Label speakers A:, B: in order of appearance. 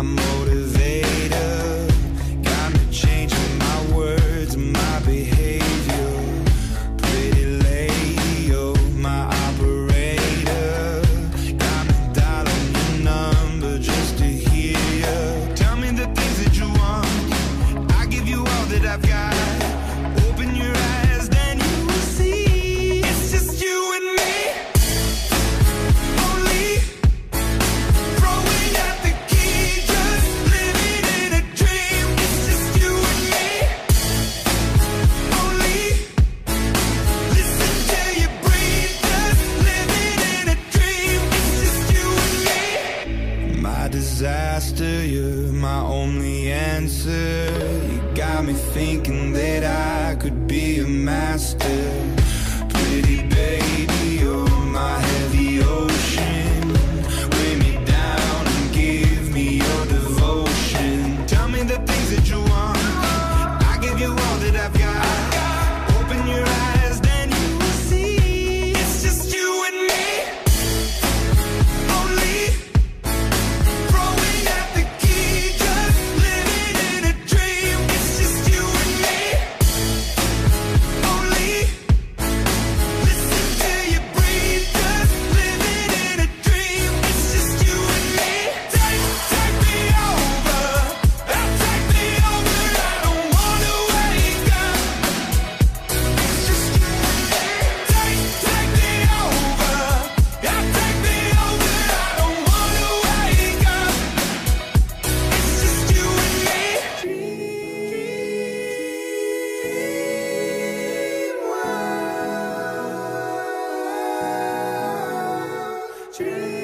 A: I'm disaster You're my only answer. You got me thinking that I could be a master. true.